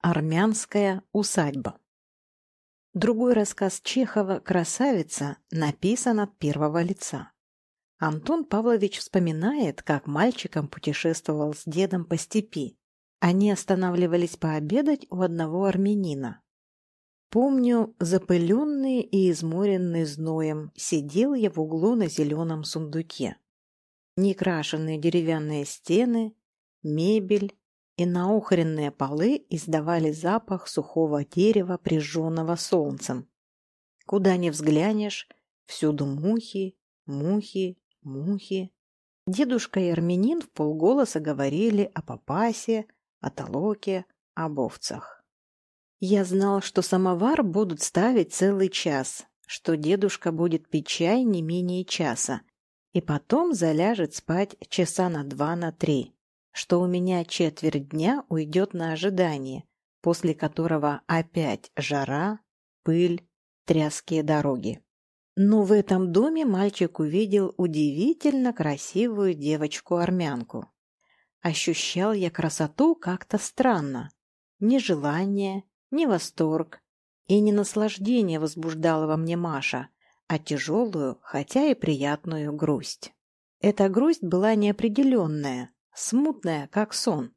Армянская усадьба. Другой рассказ Чехова «Красавица» написан от первого лица. Антон Павлович вспоминает, как мальчиком путешествовал с дедом по степи. Они останавливались пообедать у одного армянина. Помню, запыленный и изморенный зноем, сидел я в углу на зеленом сундуке. Некрашенные деревянные стены, мебель, и наухренные полы издавали запах сухого дерева, прижженного солнцем. Куда ни взглянешь, всюду мухи, мухи, мухи. Дедушка и армянин в полголоса говорили о папасе, о толоке, об овцах. Я знал, что самовар будут ставить целый час, что дедушка будет пить чай не менее часа, и потом заляжет спать часа на два на три что у меня четверть дня уйдет на ожидание, после которого опять жара, пыль, тряские дороги. Но в этом доме мальчик увидел удивительно красивую девочку-армянку. Ощущал я красоту как-то странно. Ни желание, ни восторг и не наслаждение возбуждала во мне Маша, а тяжелую, хотя и приятную грусть. Эта грусть была неопределенная, смутная, как сон.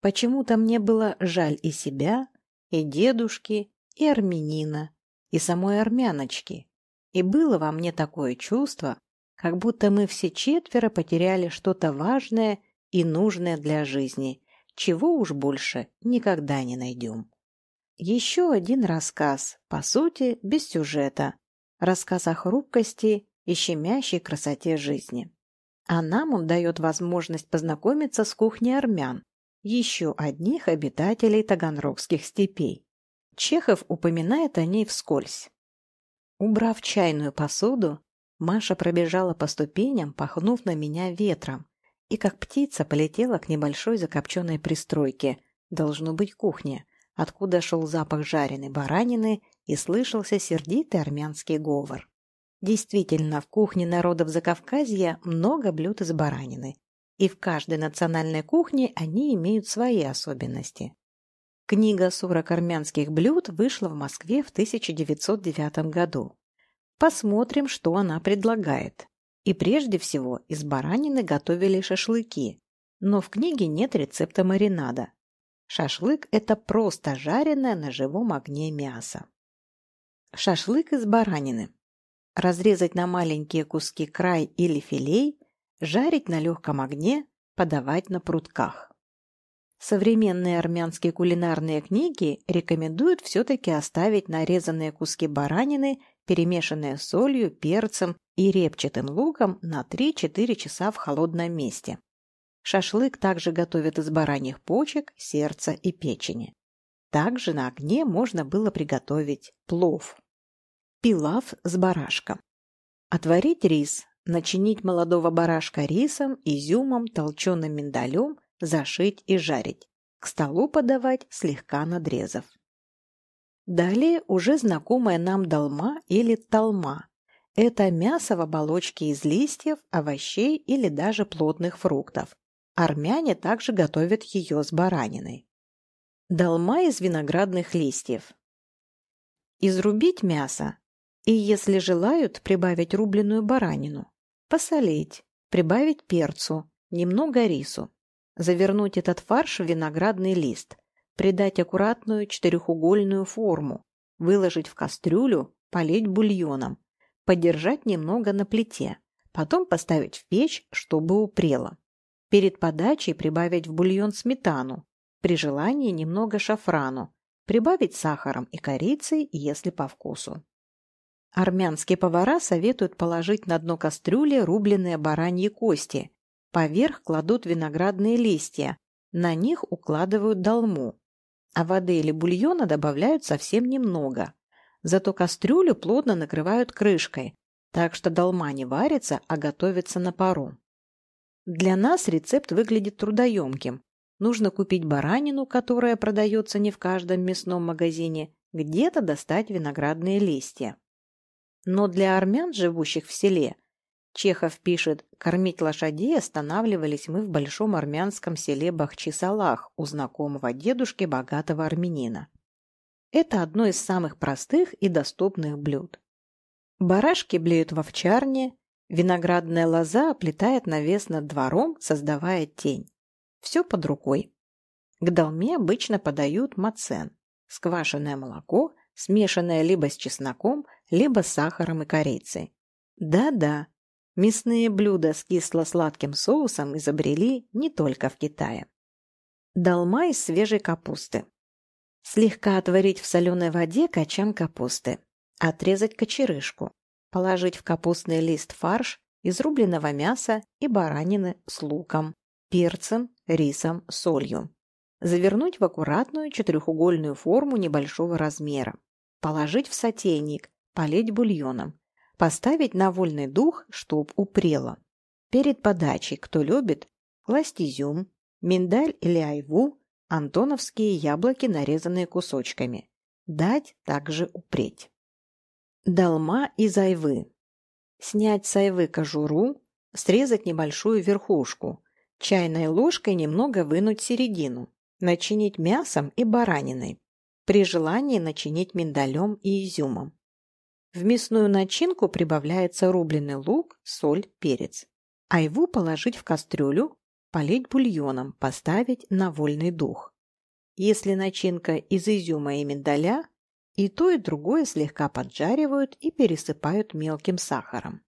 Почему-то мне было жаль и себя, и дедушки, и армянина, и самой армяночки. И было во мне такое чувство, как будто мы все четверо потеряли что-то важное и нужное для жизни, чего уж больше никогда не найдем. Еще один рассказ, по сути, без сюжета. Рассказ о хрупкости и щемящей красоте жизни. А нам он дает возможность познакомиться с кухней армян, еще одних обитателей таганрогских степей. Чехов упоминает о ней вскользь. Убрав чайную посуду, Маша пробежала по ступеням, пахнув на меня ветром, и как птица полетела к небольшой закопченной пристройке, должно быть кухня, откуда шел запах жареной баранины и слышался сердитый армянский говор. Действительно, в кухне народов Закавказья много блюд из баранины, и в каждой национальной кухне они имеют свои особенности. Книга «40 армянских блюд» вышла в Москве в 1909 году. Посмотрим, что она предлагает. И прежде всего из баранины готовили шашлыки, но в книге нет рецепта маринада. Шашлык – это просто жареное на живом огне мясо. Шашлык из баранины разрезать на маленькие куски край или филей, жарить на легком огне, подавать на прутках. Современные армянские кулинарные книги рекомендуют все-таки оставить нарезанные куски баранины, перемешанные солью, перцем и репчатым луком на 3-4 часа в холодном месте. Шашлык также готовят из бараньих почек, сердца и печени. Также на огне можно было приготовить плов. Пилав с барашком. Отварить рис, начинить молодого барашка рисом, изюмом, толченым миндалем, зашить и жарить. К столу подавать, слегка надрезав. Далее уже знакомая нам долма или талма. Это мясо в оболочке из листьев, овощей или даже плотных фруктов. Армяне также готовят ее с бараниной. Долма из виноградных листьев. Изрубить мясо, и если желают, прибавить рубленую баранину. Посолить, прибавить перцу, немного рису. Завернуть этот фарш в виноградный лист. Придать аккуратную четырехугольную форму. Выложить в кастрюлю, полить бульоном. Подержать немного на плите. Потом поставить в печь, чтобы упрело. Перед подачей прибавить в бульон сметану. При желании немного шафрану. Прибавить сахаром и корицей, если по вкусу. Армянские повара советуют положить на дно кастрюли рубленые бараньи кости. Поверх кладут виноградные листья. На них укладывают долму. А воды или бульона добавляют совсем немного. Зато кастрюлю плотно накрывают крышкой, так что долма не варится, а готовится на пару. Для нас рецепт выглядит трудоемким. Нужно купить баранину, которая продается не в каждом мясном магазине, где-то достать виноградные листья. Но для армян, живущих в селе, Чехов пишет, кормить лошадей останавливались мы в большом армянском селе Бахчисалах у знакомого дедушки богатого армянина. Это одно из самых простых и доступных блюд. Барашки блеют в овчарне, виноградная лоза оплетает навес над двором, создавая тень. Все под рукой. К долме обычно подают мацен – сквашенное молоко, смешанное либо с чесноком, либо с сахаром и корицей. Да-да, мясные блюда с кисло-сладким соусом изобрели не только в Китае. Долма из свежей капусты. Слегка отварить в соленой воде качан капусты. Отрезать кочерышку. Положить в капустный лист фарш из рубленого мяса и баранины с луком, перцем, рисом, солью. Завернуть в аккуратную четырехугольную форму небольшого размера. Положить в сотейник, полить бульоном. Поставить на вольный дух, чтоб упрело. Перед подачей, кто любит, класть изюм, миндаль или айву, антоновские яблоки, нарезанные кусочками. Дать также упреть. Долма из айвы. Снять с айвы кожуру, срезать небольшую верхушку, чайной ложкой немного вынуть середину, начинить мясом и бараниной. При желании начинить миндалем и изюмом. В мясную начинку прибавляется рубленый лук, соль, перец. Айву положить в кастрюлю, полить бульоном, поставить на вольный дух. Если начинка из изюма и миндаля, и то, и другое слегка поджаривают и пересыпают мелким сахаром.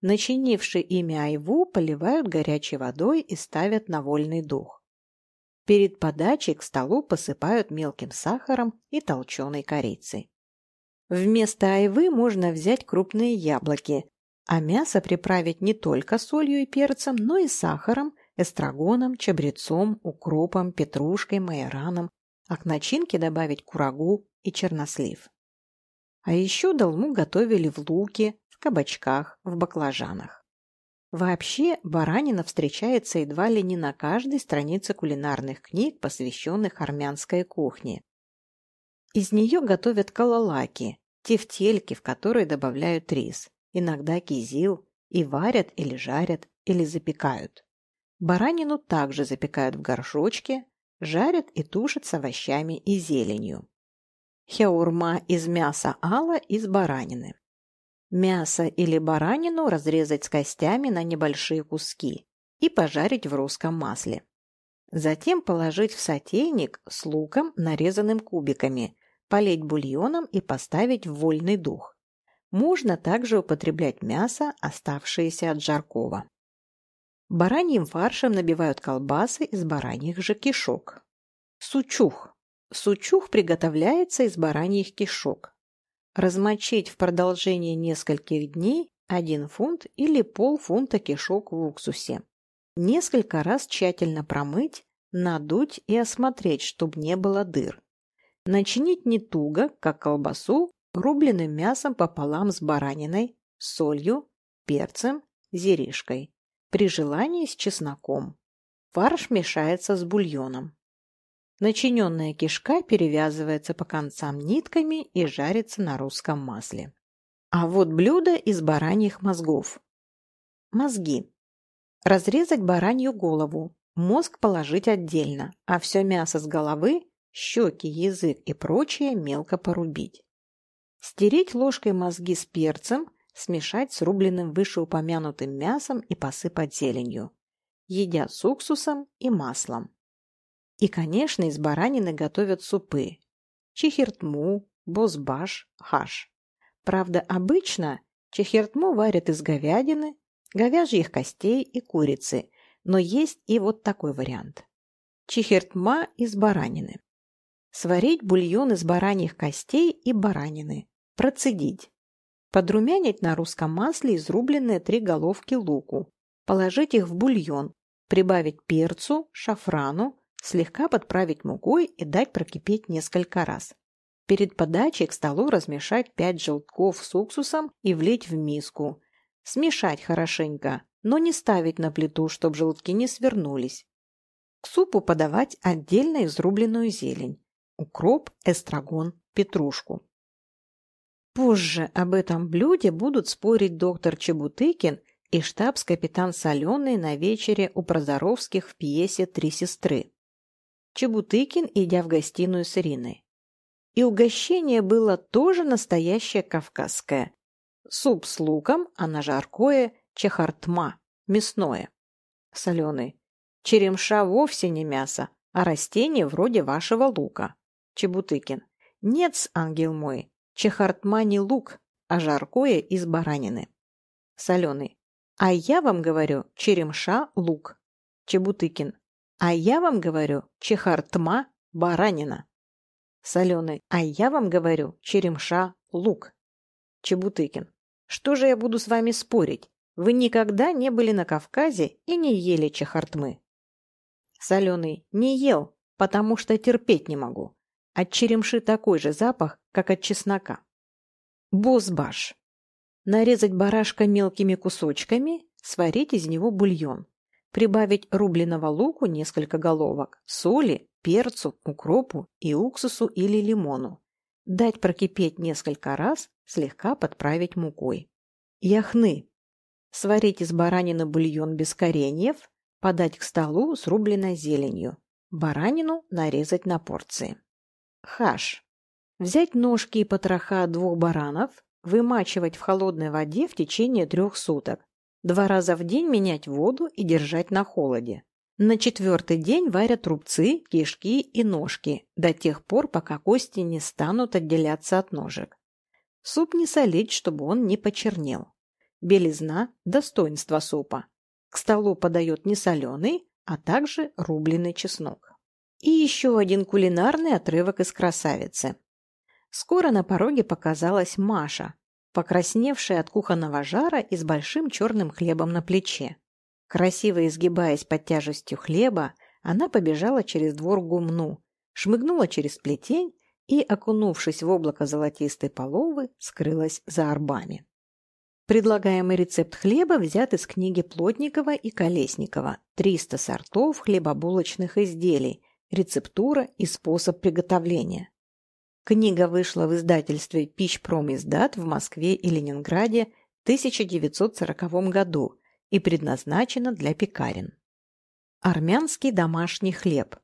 Начинивший ими айву поливают горячей водой и ставят на вольный дух. Перед подачей к столу посыпают мелким сахаром и толченой корицей. Вместо айвы можно взять крупные яблоки, а мясо приправить не только солью и перцем, но и сахаром эстрагоном, чабрецом, укропом, петрушкой, майораном, а к начинке добавить курагу и чернослив. А еще долму готовили в луке, в кабачках, в баклажанах. Вообще, баранина встречается едва ли не на каждой странице кулинарных книг, посвященных армянской кухне. Из нее готовят калалаки, тефтельки, в которые добавляют рис, иногда кизил, и варят или жарят, или запекают. Баранину также запекают в горшочке, жарят и тушат с овощами и зеленью. Хяурма из мяса ала из баранины. Мясо или баранину разрезать с костями на небольшие куски и пожарить в русском масле. Затем положить в сотейник с луком, нарезанным кубиками, полить бульоном и поставить в вольный дух. Можно также употреблять мясо, оставшееся от жаркого. Бараньим фаршем набивают колбасы из бараньих же кишок. Сучух. Сучух приготовляется из бараньих кишок. Размочить в продолжение нескольких дней 1 фунт или полфунта кишок в уксусе. Несколько раз тщательно промыть, надуть и осмотреть, чтобы не было дыр. Начинить не туго, как колбасу, рубленым мясом пополам с бараниной, солью, перцем, зеришкой при желании с чесноком. Фарш мешается с бульоном. Начиненная кишка перевязывается по концам нитками и жарится на русском масле. А вот блюдо из бараньих мозгов. Мозги. Разрезать баранью голову, мозг положить отдельно, а все мясо с головы, щеки, язык и прочее мелко порубить. Стереть ложкой мозги с перцем, смешать с рубленным вышеупомянутым мясом и посыпать зеленью. Едят с уксусом и маслом. И, конечно, из баранины готовят супы. Чехертму, бозбаш, хаш. Правда, обычно чехертму варят из говядины, говяжьих костей и курицы, но есть и вот такой вариант. Чехертма из баранины. Сварить бульон из бараньих костей и баранины. Процедить. Подрумянить на русском масле изрубленные три головки луку. Положить их в бульон. Прибавить перцу, шафрану, слегка подправить мукой и дать прокипеть несколько раз. Перед подачей к столу размешать 5 желтков с уксусом и влить в миску. Смешать хорошенько, но не ставить на плиту, чтобы желтки не свернулись. К супу подавать отдельно изрубленную зелень. Укроп, эстрагон, петрушку. Позже об этом блюде будут спорить доктор Чебутыкин и штабс-капитан Соленый на вечере у Прозоровских в пьесе «Три сестры». Чебутыкин, идя в гостиную с Ириной. И угощение было тоже настоящее кавказское. Суп с луком, а на жаркое – чехартма, мясное. Соленый. Черемша вовсе не мясо, а растение вроде вашего лука. Чебутыкин. Нет, ангел мой, чехартма не лук, а жаркое из баранины. Соленый. А я вам говорю, черемша – лук. Чебутыкин. А я вам говорю, чехартма – баранина. Соленый. А я вам говорю, черемша – лук. Чебутыкин. Что же я буду с вами спорить? Вы никогда не были на Кавказе и не ели чехартмы. Соленый. Не ел, потому что терпеть не могу. От черемши такой же запах, как от чеснока. Бозбаш. Нарезать барашка мелкими кусочками, сварить из него бульон. Прибавить рубленого луку несколько головок, соли, перцу, укропу и уксусу или лимону. Дать прокипеть несколько раз, слегка подправить мукой. Яхны. Сварить из баранины бульон без кореньев, подать к столу с рубленой зеленью. Баранину нарезать на порции. Хаш. Взять ножки и потроха двух баранов, вымачивать в холодной воде в течение трех суток. Два раза в день менять воду и держать на холоде. На четвертый день варят рубцы, кишки и ножки, до тех пор, пока кости не станут отделяться от ножек. Суп не солить, чтобы он не почернел. Белизна – достоинство супа. К столу подает не соленый, а также рубленый чеснок. И еще один кулинарный отрывок из «Красавицы». Скоро на пороге показалась Маша, покрасневшая от кухонного жара и с большим черным хлебом на плече. Красиво изгибаясь под тяжестью хлеба, она побежала через двор гумну, шмыгнула через плетень и, окунувшись в облако золотистой половы, скрылась за арбами. Предлагаемый рецепт хлеба взят из книги Плотникова и Колесникова «300 сортов хлебобулочных изделий. Рецептура и способ приготовления». Книга вышла в издательстве «Пищпромиздат» в Москве и Ленинграде в 1940 году и предназначена для пекарен. Армянский домашний хлеб.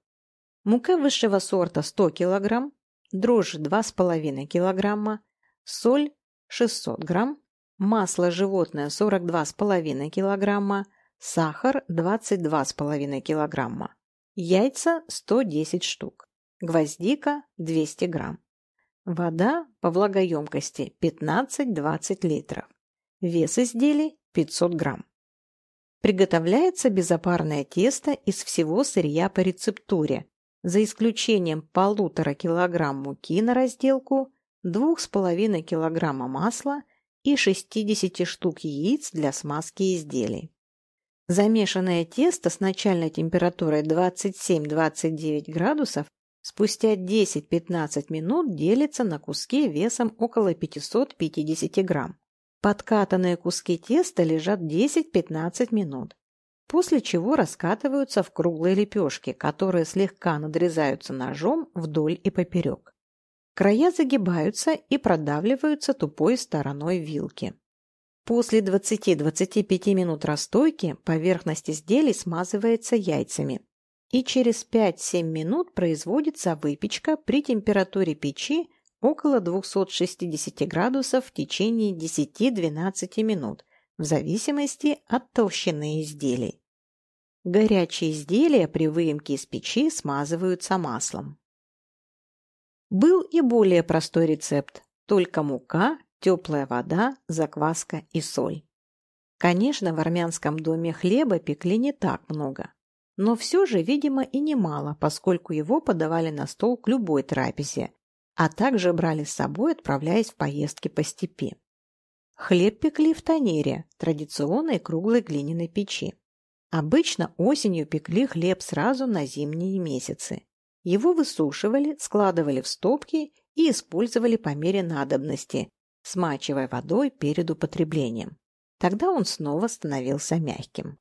Мука высшего сорта 100 кг, дрожжи 2,5 кг, соль 600 г, масло животное 42,5 кг, сахар 22,5 кг, яйца 110 штук, гвоздика 200 грамм. Вода по влагоемкости 15-20 литров. Вес изделий 500 грамм. Приготовляется безопарное тесто из всего сырья по рецептуре, за исключением полутора килограмм муки на разделку, двух с половиной килограмма масла и 60 штук яиц для смазки изделий. Замешанное тесто с начальной температурой 27-29 градусов спустя 10-15 минут делится на куски весом около 550 грамм. Подкатанные куски теста лежат 10-15 минут, после чего раскатываются в круглые лепешки, которые слегка надрезаются ножом вдоль и поперек. Края загибаются и продавливаются тупой стороной вилки. После 20-25 минут расстойки поверхность изделий смазывается яйцами, и через 5-7 минут производится выпечка при температуре печи около 260 градусов в течение 10-12 минут, в зависимости от толщины изделий. Горячие изделия при выемке из печи смазываются маслом. Был и более простой рецепт, только мука, теплая вода, закваска и соль. Конечно, в армянском доме хлеба пекли не так много, но все же, видимо, и немало, поскольку его подавали на стол к любой трапезе, а также брали с собой, отправляясь в поездки по степи. Хлеб пекли в тонере, традиционной круглой глиняной печи. Обычно осенью пекли хлеб сразу на зимние месяцы. Его высушивали, складывали в стопки и использовали по мере надобности, смачивая водой перед употреблением. Тогда он снова становился мягким.